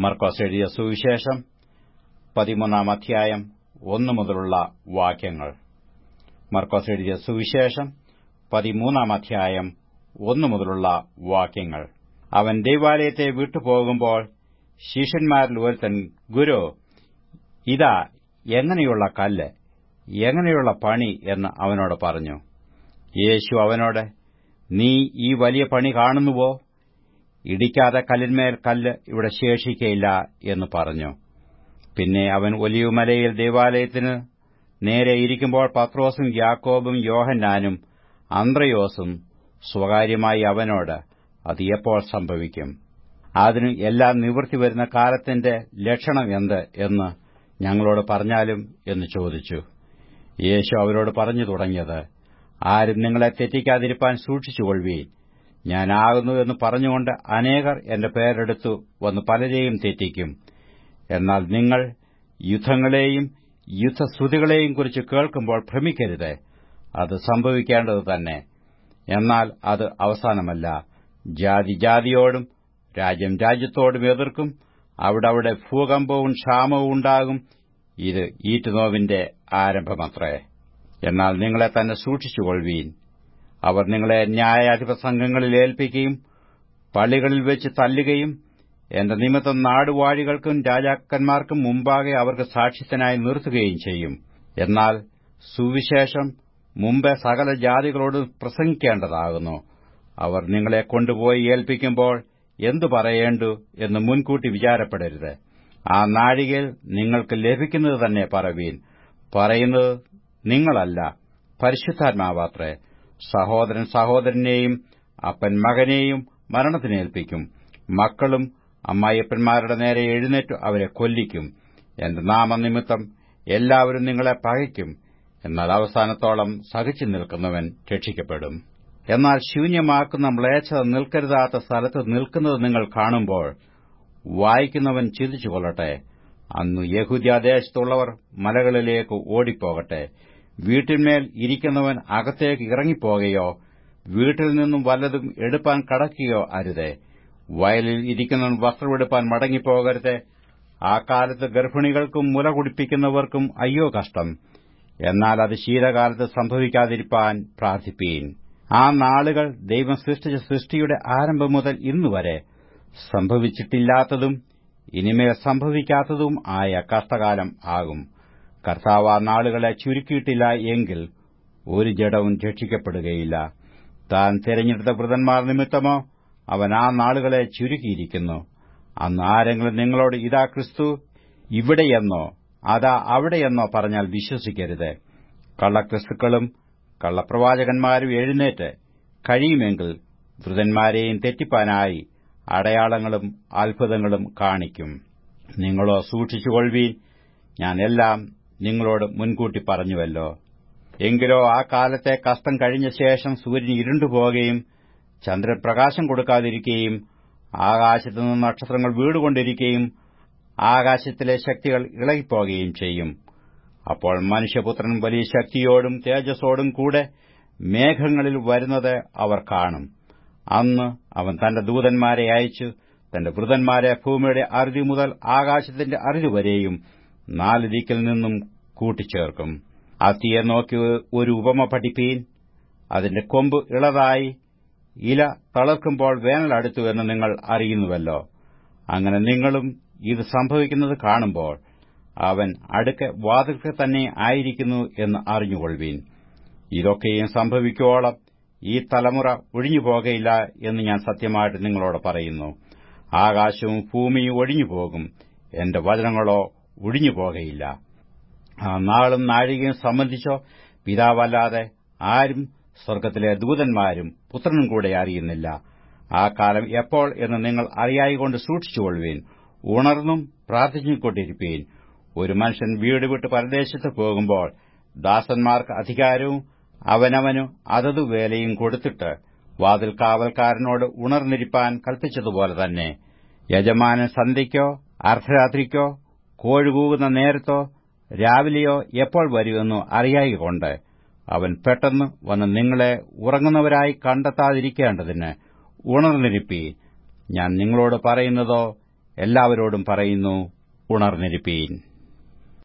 മർക്കോസ് എഴുതിയ സുവിശേഷം പതിമൂന്നാം അധ്യായം ഒന്നു മുതലുള്ള വാക്യങ്ങൾ. മർക്കോസ് എഴുതിയ സുവിശേഷം പതിമൂന്നാം അധ്യായം ഒന്നു മുതലുള്ള വാക്യങ്ങൾ. അവൻ ദൈവാലയത്തെ വിട്ടുപോകുമ്പോൾ ശിഷ്യന്മാരിൽ ഒരുത്തൻ ഗുരു ഇതാ എങ്ങനെയുള്ള കല്ല് എങ്ങനെയുള്ള പണി? എന്ന് അവനോട് പറഞ്ഞു. യേശു അവനോട് നീ ഈ വലിയ പണി കാണുന്നുവോ? ഇടിക്കാതെ കല്ലിന്മേൽ കല്ല് ഇവിടെ ശേഷിക്കയില്ല എന്ന് പറഞ്ഞു. പിന്നെ അവൻ ഒലിയുമലയിൽ ദേവാലയത്തിന് നേരെ ഇരിക്കുമ്പോൾ പത്രോസും യാക്കോബും യോഹന്നാനും അന്ത്രയോസും സ്വകാര്യമായി അവനോട് അത് എപ്പോൾ സംഭവിക്കും? അതിന് എല്ലാം നിവൃത്തി വരുന്ന കാലത്തിന്റെ ലക്ഷണം എന്ത് എന്ന് ഞങ്ങളോട് പറഞ്ഞാലും? എന്ന് ചോദിച്ചു. യേശു അവരോട് പറഞ്ഞു തുടങ്ങിയത് ആരും നിങ്ങളെ തെറ്റിക്കാതിരിപ്പാൻ സൂക്ഷിച്ചുകൊള്ളുവീൻ. ഞാനാകുന്നു എന്ന് പറഞ്ഞുകൊണ്ട് അനേകർ എന്റെ പേരെടുത്തു വന്ന് പലരെയും തെറ്റിക്കും. എന്നാൽ നിങ്ങൾ യുദ്ധങ്ങളെയും യുദ്ധസ്തുതികളെയും കുറിച്ച് കേൾക്കുമ്പോൾ ഭ്രമിക്കരുത്. അത് സംഭവിക്കേണ്ടത് തന്നെ. എന്നാൽ അത് അവസാനമല്ല. ജാതി ജാതിയോടും രാജ്യം രാജ്യത്തോടും എതിർക്കും. അവിടെ അവിടെ ഭൂകമ്പവും ക്ഷാമവും ഉണ്ടാകും. ഇത് ഈറ്റുനോവിന്റെ ആരംഭമത്രേ. എന്നാൽ നിങ്ങളെ തന്നെ സൂക്ഷിച്ചുകൊള്ളുവീൻ. അവർ നിങ്ങളെ ന്യായാധിപ സംഘങ്ങളിൽ ഏൽപ്പിക്കുകയും പള്ളികളിൽ വെച്ച് തല്ലുകയും എന്റെ നിമിത്തം നാടുവാഴികൾക്കും രാജാക്കന്മാർക്കും മുമ്പാകെ അവർക്ക് സാക്ഷ്യത്തിനായി നിർത്തുകയും ചെയ്യും. എന്നാൽ സുവിശേഷം മുമ്പേ സകല ജാതികളോട് പ്രസംഗിക്കേണ്ടതാകുന്നു. അവർ നിങ്ങളെ കൊണ്ടുപോയി ഏൽപ്പിക്കുമ്പോൾ എന്തു പറയേണ്ടു എന്ന് മുൻകൂട്ടി വിചാരപ്പെടരുത്. ആ നാഴികയിൽ നിങ്ങൾക്ക് ലഭിക്കുന്നത് തന്നെ പറവീൻ. പറയുന്നത് നിങ്ങളല്ല പരിശുദ്ധാത്മാവാത്രേ. സഹോദരൻ സഹോദരനെയും അപ്പൻ മകനെയും മരണത്തിനേൽപ്പിക്കും മക്കളും അമ്മായിയപ്പന്മാരുടെ നേരെ എഴുന്നേറ്റ് അവരെ കൊല്ലിക്കും. എന്റെ നാമനിമിത്തം എല്ലാവരും നിങ്ങളെ പകയ്ക്കും. എന്നാൽ അവസാനത്തോളം സഹിച്ചു നിൽക്കുന്നവൻ രക്ഷിക്കപ്പെടും. എന്നാൽ ശൂന്യമാക്കുന്ന മ്ലേച്ഛത നിൽക്കരുതാത്ത സ്ഥലത്ത് നിൽക്കുന്നത് നിങ്ങൾ കാണുമ്പോൾ വായിക്കുന്നവൻ ചിന്തിച്ചുകൊള്ളട്ടെ. അന്ന് യഹൂദ്യാദേശത്തുള്ളവർ മലകളിലേക്ക് ഓടിപ്പോകട്ടെ. വീട്ടിന്മേൽ ഇരിക്കുന്നവൻ അകത്തേക്ക് ഇറങ്ങിപ്പോകയോ വീട്ടിൽ നിന്നും വല്ലതും എടുപ്പാൻ കടക്കുകയോ അരുതേ. വയലിൽ ഇരിക്കുന്നവൻ വസ്ത്രമെടുപ്പാൻ മടങ്ങിപ്പോകരുത്. ആ കാലത്ത് ഗർഭിണികൾക്കും മുല കുടിപ്പിക്കുന്നവർക്കും അയ്യോ കഷ്ടം. എന്നാൽ അത് ശീതകാലത്ത് സംഭവിക്കാതിരിപ്പാൻ പ്രാർത്ഥിപ്പീൻ. ആ നാളുകൾ ദൈവം സൃഷ്ടിച്ച സൃഷ്ടിയുടെ ആരംഭം മുതൽ ഇന്നുവരെ സംഭവിച്ചിട്ടില്ലാത്തതും ഇനിമേൽ സംഭവിക്കാത്തതും ആയ കഷ്ടകാലം ആകും. കർത്താവ് ആ നാളുകളെ ചുരുക്കിയിട്ടില്ല എങ്കിൽ ഒരു ജഡവും രക്ഷിക്കപ്പെടുകയില്ല. താൻ തിരഞ്ഞെടുത്ത വൃതന്മാർ നിമിത്തമോ അവൻ ആ നാളുകളെ ചുരുക്കിയിരിക്കുന്നു. അന്ന് ആരെങ്കിലും നിങ്ങളോട് ഇതാ ക്രിസ്തു ഇവിടെയെന്നോ അതാ അവിടെയെന്നോ പറഞ്ഞാൽ വിശ്വസിക്കരുത്. കള്ളക്രിസ്തുക്കളും കള്ളപ്രവാചകന്മാരും എഴുന്നേറ്റ് കഴിയുമെങ്കിൽ വൃതന്മാരെയും തെറ്റിപ്പാനായി അടയാളങ്ങളും അത്ഭുതങ്ങളും കാണിക്കും. നിങ്ങളോ സൂക്ഷിച്ചുകൊള്ളീൻ ഞാൻ എല്ലാം നിങ്ങളോട് മുൻകൂട്ടി പറഞ്ഞുവല്ലോ. എങ്കിലോ ആ കാലത്തെ കഷ്ടം കഴിഞ്ഞ ശേഷം സൂര്യൻ ഇരുണ്ടുപോകുകയും ചന്ദ്രൻ പ്രകാശം കൊടുക്കാതിരിക്കുകയും ആകാശത്തുനിന്ന് നക്ഷത്രങ്ങൾ വീടുകൊണ്ടിരിക്കുകയും ആകാശത്തിലെ ശക്തികൾ ഇളകിപ്പോകുകയും ചെയ്യും. അപ്പോൾ മനുഷ്യപുത്രൻ വലിയ ശക്തിയോടും തേജസ്സോടും കൂടെ മേഘങ്ങളിൽ വരുന്നത് അവർ കാണും. അന്ന് അവൻ തന്റെ ദൂതന്മാരെ അയച്ചു തന്റെ വൃതന്മാരെ ഭൂമിയുടെ അറുതി മുതൽ ആകാശത്തിന്റെ അറുതി വരെയും നാല് ദിക്കിൽ നിന്നും കൂട്ടിച്ചേർക്കും. അത്തിയെ നോക്കി ഒരു ഉപമ പഠിപ്പീൻ. അതിന്റെ കൊമ്പ് ഇളതായി ഇല തളർക്കുമ്പോൾ വേനൽ അടുത്തുവെന്ന് നിങ്ങൾ അറിയുന്നുവല്ലോ. അങ്ങനെ നിങ്ങളും ഇത് സംഭവിക്കുന്നത് കാണുമ്പോൾ അവൻ അടുക്കെ വാതിൽക്ക് തന്നെ ആയിരിക്കുന്നു എന്ന് അറിഞ്ഞുകൊള്ളുവീൻ. ഇതൊക്കെയും സംഭവിക്കുവോളം ഈ തലമുറ ഒഴിഞ്ഞുപോകയില്ല എന്ന് ഞാൻ സത്യമായിട്ട് നിങ്ങളോട് പറയുന്നു. ആകാശവും ഭൂമിയും ഒഴിഞ്ഞുപോകും എന്റെ വചനങ്ങളോ ഒഴിഞ്ഞുപോകയില്ല നാളും നാഴികയും സംബന്ധിച്ചോ പിതാവല്ലാതെ ആരും സ്വർഗത്തിലെ ദൂതന്മാരും പുത്രനും കൂടെ അറിയുന്നില്ല. ആ കാലം എപ്പോൾ എന്ന് നിങ്ങൾ അറിയായികൊണ്ട് സൂക്ഷിച്ചുകൊള്ളുവീൻ. ഉണർന്നും പ്രാർത്ഥിച്ചുകൊണ്ടിരിപ്പീൻ. ഒരു മനുഷ്യൻ വീട് വിട്ട് പരദേശത്ത് പോകുമ്പോൾ ദാസന്മാർക്ക് അധികാരവും അവനവനു അതതു വേലയും കൊടുത്തിട്ട് വാതിൽ കാവൽക്കാരനോട് ഉണർന്നിരിപ്പാൻ കൽപ്പിച്ചതുപോലെ തന്നെ. യജമാനൻ സന്ധ്യയ്ക്കോ അർദ്ധരാത്രിക്കോ കോഴുകൂകുന്ന നേരത്തോ രാവിലെയോ എപ്പോൾ വരുമെന്നോ അറിയായികൊണ്ട് അവൻ പെട്ടെന്ന് വന്ന് നിങ്ങളെ ഉറങ്ങുന്നവരായി കണ്ടെത്താതിരിക്കേണ്ടതിന് ഉണർന്നിരിപ്പീൻ ഞാൻ നിങ്ങളോട് പറയുന്നതോ എല്ലാവരോടും പറയുന്നു ഉണർന്നിരിപ്പീൻ.